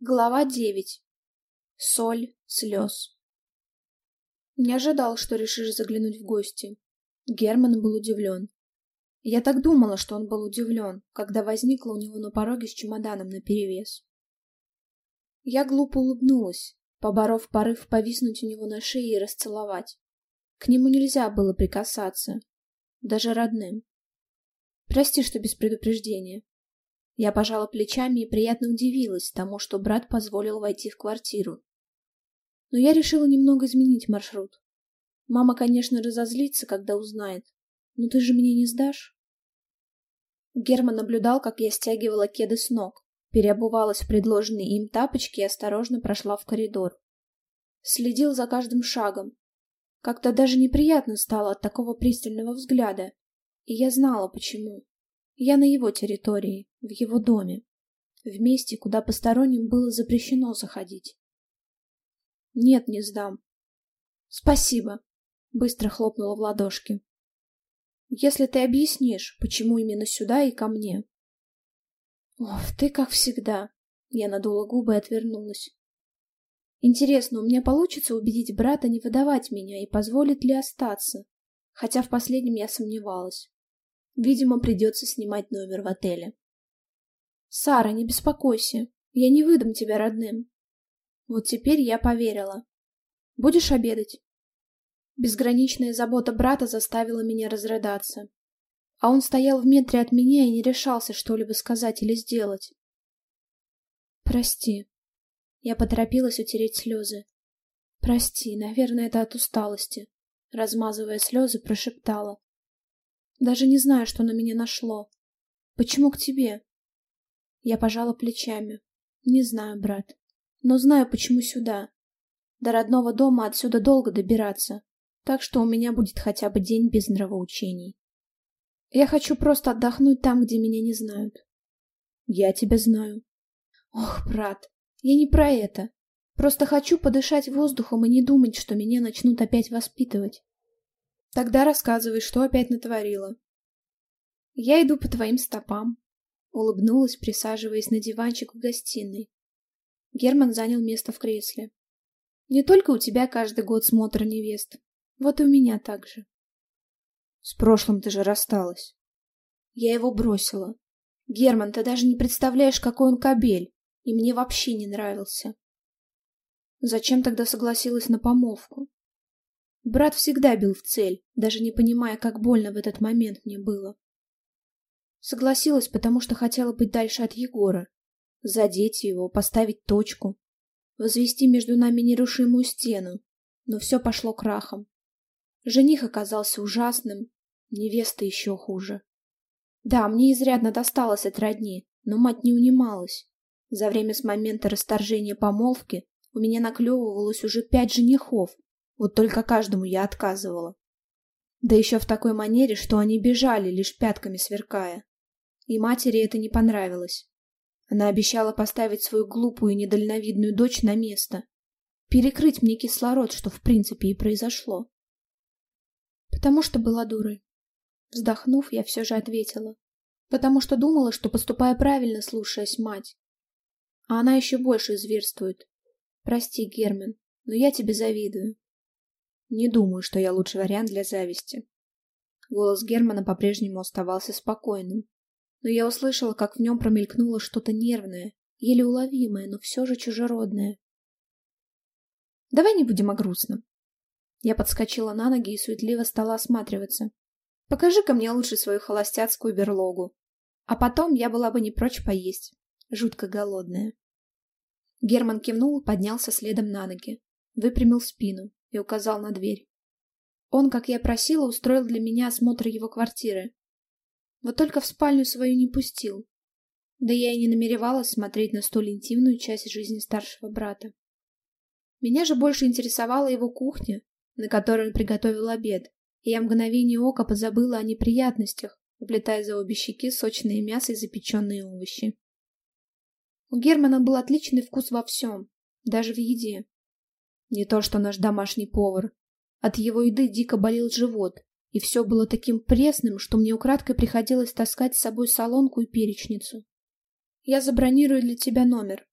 Глава девять. Соль слез. Не ожидал, что решишь заглянуть в гости. Герман был удивлен. Я так думала, что он был удивлен, когда возникла у него на пороге с чемоданом наперевес. Я глупо улыбнулась, поборов порыв повиснуть у него на шее и расцеловать. К нему нельзя было прикасаться, даже родным. Прости, что без предупреждения. Я пожала плечами и приятно удивилась тому, что брат позволил войти в квартиру. Но я решила немного изменить маршрут. Мама, конечно, разозлится, когда узнает. Но ты же меня не сдашь? Герман наблюдал, как я стягивала кеды с ног, переобувалась в предложенные им тапочки и осторожно прошла в коридор. Следил за каждым шагом. Как-то даже неприятно стало от такого пристального взгляда. И я знала, почему. Я на его территории, в его доме, в месте, куда посторонним было запрещено заходить. Нет, не сдам. Спасибо, быстро хлопнула в ладошки. Если ты объяснишь, почему именно сюда и ко мне. Ох, ты как всегда. Я надула губы и отвернулась. Интересно, у меня получится убедить брата не выдавать меня и позволит ли остаться? Хотя в последнем я сомневалась. Видимо, придется снимать номер в отеле. Сара, не беспокойся. Я не выдам тебя родным. Вот теперь я поверила. Будешь обедать? Безграничная забота брата заставила меня разрыдаться. А он стоял в метре от меня и не решался что-либо сказать или сделать. Прости. Я поторопилась утереть слезы. Прости, наверное, это от усталости. Размазывая слезы, прошептала. Даже не знаю, что на меня нашло. Почему к тебе? Я пожала плечами. Не знаю, брат. Но знаю, почему сюда. До родного дома отсюда долго добираться. Так что у меня будет хотя бы день без нравоучений. Я хочу просто отдохнуть там, где меня не знают. Я тебя знаю. Ох, брат, я не про это. Просто хочу подышать воздухом и не думать, что меня начнут опять воспитывать. Тогда рассказывай, что опять натворила. Я иду по твоим стопам. Улыбнулась, присаживаясь на диванчик в гостиной. Герман занял место в кресле. Не только у тебя каждый год смотр невест. Вот и у меня так же. С прошлым ты же рассталась. Я его бросила. Герман, ты даже не представляешь, какой он кобель. И мне вообще не нравился. Зачем тогда согласилась на помолвку? Брат всегда бил в цель, даже не понимая, как больно в этот момент мне было. Согласилась, потому что хотела быть дальше от Егора. Задеть его, поставить точку. Возвести между нами нерушимую стену. Но все пошло крахом. Жених оказался ужасным, невеста еще хуже. Да, мне изрядно досталось от родни, но мать не унималась. За время с момента расторжения помолвки у меня наклевывалось уже пять женихов, вот только каждому я отказывала. Да еще в такой манере, что они бежали, лишь пятками сверкая. И матери это не понравилось. Она обещала поставить свою глупую и недальновидную дочь на место. Перекрыть мне кислород, что в принципе и произошло. Потому что была дурой. Вздохнув, я все же ответила. Потому что думала, что поступая правильно, слушаясь мать. А она еще больше зверствует. Прости, Герман, но я тебе завидую. Не думаю, что я лучший вариант для зависти. Голос Германа по-прежнему оставался спокойным, но я услышала, как в нем промелькнуло что-то нервное, еле уловимое, но все же чужеродное. Давай не будем о грустном. Я подскочила на ноги и суетливо стала осматриваться. Покажи-ка мне лучше свою холостяцкую берлогу. А потом я была бы не прочь поесть. Жутко голодная. Герман кивнул и поднялся следом на ноги. Выпрямил спину и указал на дверь. Он, как я просила, устроил для меня осмотр его квартиры. Вот только в спальню свою не пустил. Да я и не намеревалась смотреть на столь интимную часть жизни старшего брата. Меня же больше интересовала его кухня, на которой он приготовил обед, и я мгновение ока позабыла о неприятностях, уплетая за обе щеки сочное мясо и запеченные овощи. У Германа был отличный вкус во всем, даже в еде. Не то что наш домашний повар. От его еды дико болел живот, и все было таким пресным, что мне украдкой приходилось таскать с собой солонку и перечницу. «Я забронирую для тебя номер».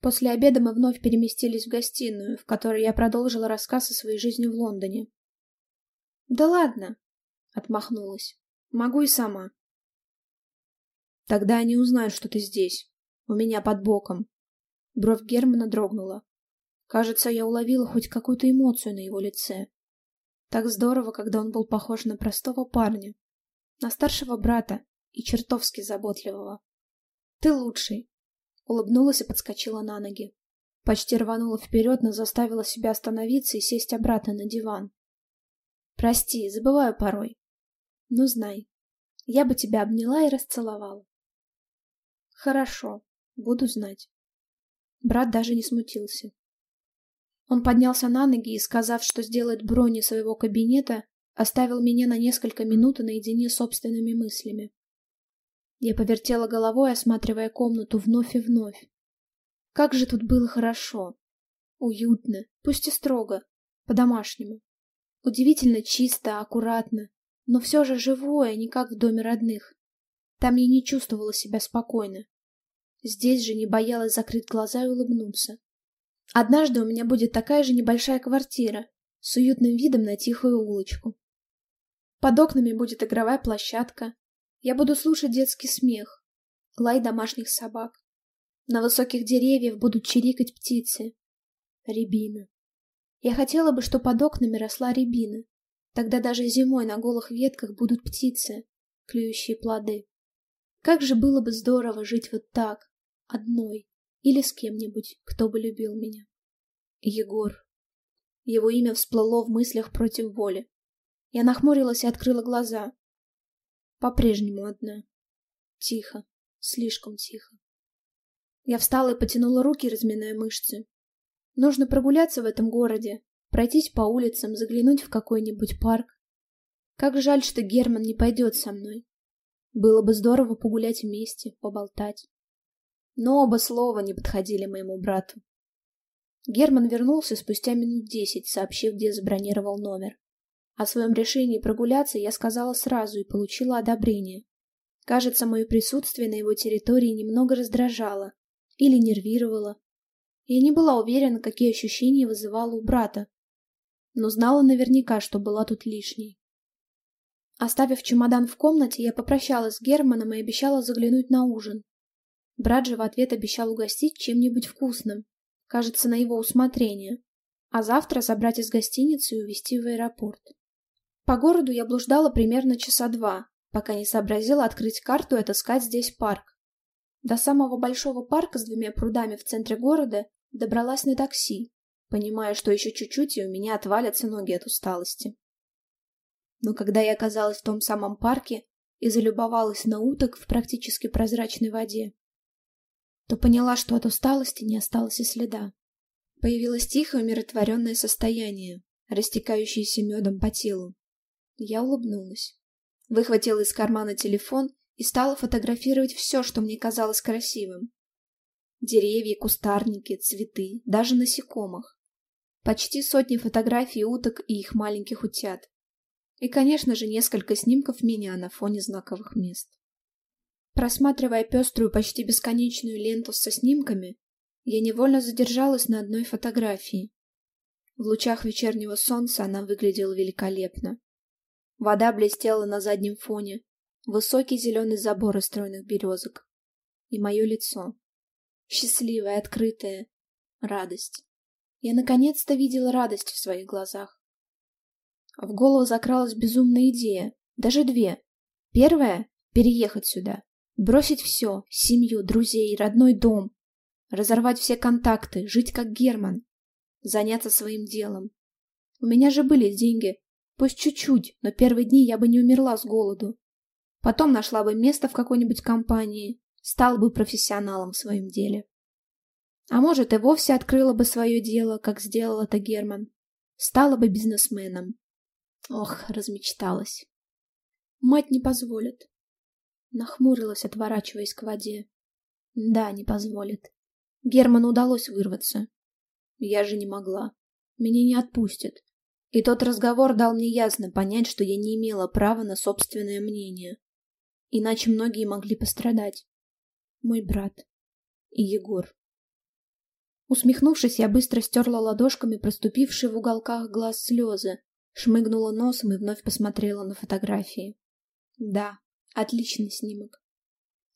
После обеда мы вновь переместились в гостиную, в которой я продолжила рассказ о своей жизни в Лондоне. «Да ладно!» — отмахнулась. «Могу и сама». «Тогда они узнают, что ты здесь. У меня под боком». Бровь Германа дрогнула. Кажется, я уловила хоть какую-то эмоцию на его лице. Так здорово, когда он был похож на простого парня, на старшего брата и чертовски заботливого. «Ты лучший!» Улыбнулась и подскочила на ноги. Почти рванула вперед, но заставила себя остановиться и сесть обратно на диван. «Прости, забываю порой. Ну, знай, я бы тебя обняла и расцеловала». «Хорошо, буду знать». Брат даже не смутился. Он поднялся на ноги и, сказав, что сделает брони своего кабинета, оставил меня на несколько минут наедине с собственными мыслями. Я повертела головой, осматривая комнату вновь и вновь. Как же тут было хорошо. Уютно, пусть и строго, по-домашнему. Удивительно чисто, аккуратно, но все же живое, не как в доме родных. Там я не чувствовала себя спокойно. Здесь же не боялась закрыть глаза и улыбнуться. Однажды у меня будет такая же небольшая квартира с уютным видом на тихую улочку. Под окнами будет игровая площадка, я буду слушать детский смех, лай домашних собак. На высоких деревьях будут чирикать птицы. Рябина. Я хотела бы, чтобы под окнами росла рябина. Тогда даже зимой на голых ветках будут птицы, клюющие плоды. Как же было бы здорово жить вот так, одной, или с кем-нибудь, кто бы любил меня. Егор. Его имя всплыло в мыслях против воли. Я нахмурилась и открыла глаза. По-прежнему одна. Тихо. Слишком тихо. Я встала и потянула руки, разминая мышцы. Нужно прогуляться в этом городе, пройтись по улицам, заглянуть в какой-нибудь парк. Как жаль, что Герман не пойдет со мной. Было бы здорово погулять вместе, поболтать. Но оба слова не подходили моему брату. Герман вернулся спустя минут десять, сообщив, где забронировал номер. О своем решении прогуляться я сказала сразу и получила одобрение. Кажется, мое присутствие на его территории немного раздражало или нервировало. Я не была уверена, какие ощущения вызывала у брата, но знала наверняка, что была тут лишней. Оставив чемодан в комнате, я попрощалась с Германом и обещала заглянуть на ужин. Брат же в ответ обещал угостить чем-нибудь вкусным, кажется, на его усмотрение, а завтра забрать из гостиницы и увезти в аэропорт. По городу я блуждала примерно часа два, пока не сообразила открыть карту и отыскать здесь парк. До самого большого парка с двумя прудами в центре города добралась на такси, понимая, что еще чуть-чуть и у меня отвалятся ноги от усталости. Но когда я оказалась в том самом парке и залюбовалась на уток в практически прозрачной воде, то поняла, что от усталости не осталось и следа. Появилось тихое умиротворенное состояние, растекающееся медом по телу. Я улыбнулась. Выхватила из кармана телефон и стала фотографировать все, что мне казалось красивым. Деревья, кустарники, цветы, даже насекомых. Почти сотни фотографий уток и их маленьких утят. И, конечно же, несколько снимков меня на фоне знаковых мест. Просматривая пеструю, почти бесконечную ленту со снимками, я невольно задержалась на одной фотографии. В лучах вечернего солнца она выглядела великолепно. Вода блестела на заднем фоне, высокий зеленый забор из стройных березок. И мое лицо. Счастливое, открытое. Радость. Я наконец-то видела радость в своих глазах. В голову закралась безумная идея. Даже две. Первая — переехать сюда. Бросить все — семью, друзей, родной дом. Разорвать все контакты, жить как Герман. Заняться своим делом. У меня же были деньги, Пусть чуть-чуть, но первые дни я бы не умерла с голоду. Потом нашла бы место в какой-нибудь компании, стала бы профессионалом в своем деле. А может, и вовсе открыла бы свое дело, как сделал это Герман. Стала бы бизнесменом. Ох, размечталась. Мать не позволит. Нахмурилась, отворачиваясь к воде. Да, не позволит. Герману удалось вырваться. Я же не могла. Меня не отпустят. И тот разговор дал мне ясно понять, что я не имела права на собственное мнение. Иначе многие могли пострадать. Мой брат и Егор. Усмехнувшись, я быстро стерла ладошками проступившие в уголках глаз слезы, шмыгнула носом и вновь посмотрела на фотографии. Да, отличный снимок.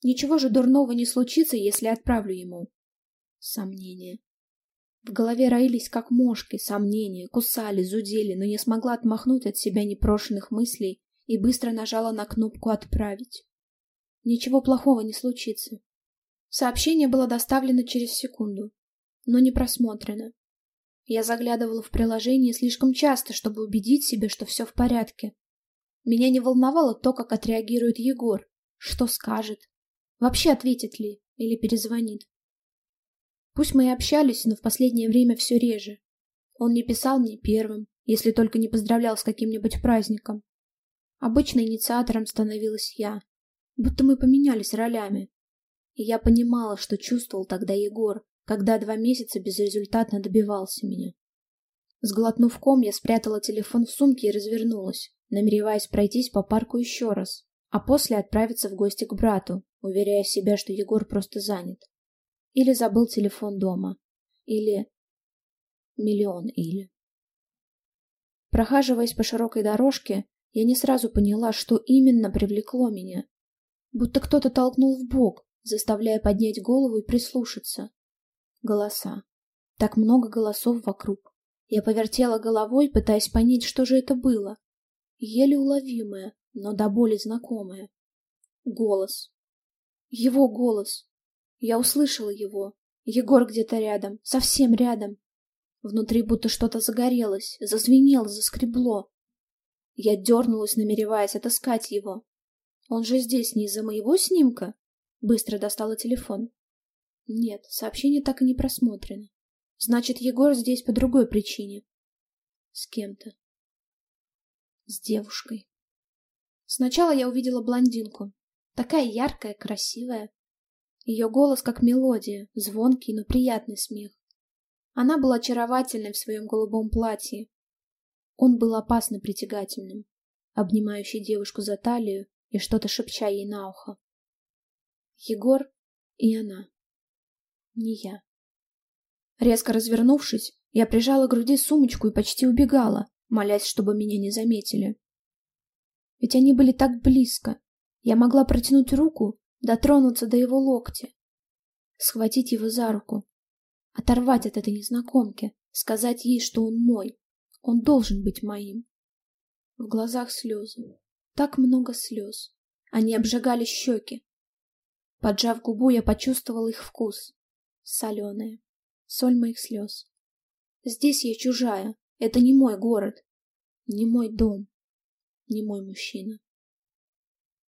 Ничего же дурного не случится, если отправлю ему. Сомнения. В голове роились как мошки, сомнения, кусали, зудели, но я смогла отмахнуть от себя непрошенных мыслей и быстро нажала на кнопку «Отправить». Ничего плохого не случится. Сообщение было доставлено через секунду, но не просмотрено. Я заглядывала в приложение слишком часто, чтобы убедить себя, что все в порядке. Меня не волновало то, как отреагирует Егор, что скажет, вообще ответит ли или перезвонит. Пусть мы и общались, но в последнее время все реже. Он не писал мне первым, если только не поздравлял с каким-нибудь праздником. Обычно инициатором становилась я, будто мы поменялись ролями. И я понимала, что чувствовал тогда Егор, когда два месяца безрезультатно добивался меня. Сглотнув ком, я спрятала телефон в сумке и развернулась, намереваясь пройтись по парку еще раз, а после отправиться в гости к брату, уверяя себя, что Егор просто занят. Или забыл телефон дома. Или... Миллион или... Прохаживаясь по широкой дорожке, я не сразу поняла, что именно привлекло меня. Будто кто-то толкнул в бок, заставляя поднять голову и прислушаться. Голоса. Так много голосов вокруг. Я повертела головой, пытаясь понять, что же это было. Еле уловимое, но до боли знакомое. Голос. Его голос. Я услышала его. Егор где-то рядом, совсем рядом. Внутри будто что-то загорелось, зазвенело, заскребло. Я дернулась, намереваясь отыскать его. Он же здесь не из-за моего снимка? Быстро достала телефон. Нет, сообщение так и не просмотрено. Значит, Егор здесь по другой причине. С кем-то. С девушкой. Сначала я увидела блондинку. Такая яркая, красивая. Ее голос как мелодия, звонкий, но приятный смех. Она была очаровательной в своем голубом платье. Он был опасно притягательным, обнимающий девушку за талию и что-то шепча ей на ухо. Егор и она. Не я. Резко развернувшись, я прижала к груди сумочку и почти убегала, молясь, чтобы меня не заметили. Ведь они были так близко. Я могла протянуть руку дотронуться до его локтя, схватить его за руку, оторвать от этой незнакомки, сказать ей, что он мой, он должен быть моим. В глазах слезы, так много слез, они обжигали щеки. Поджав губу, я почувствовал их вкус, соленые, соль моих слез. Здесь я чужая, это не мой город, не мой дом, не мой мужчина.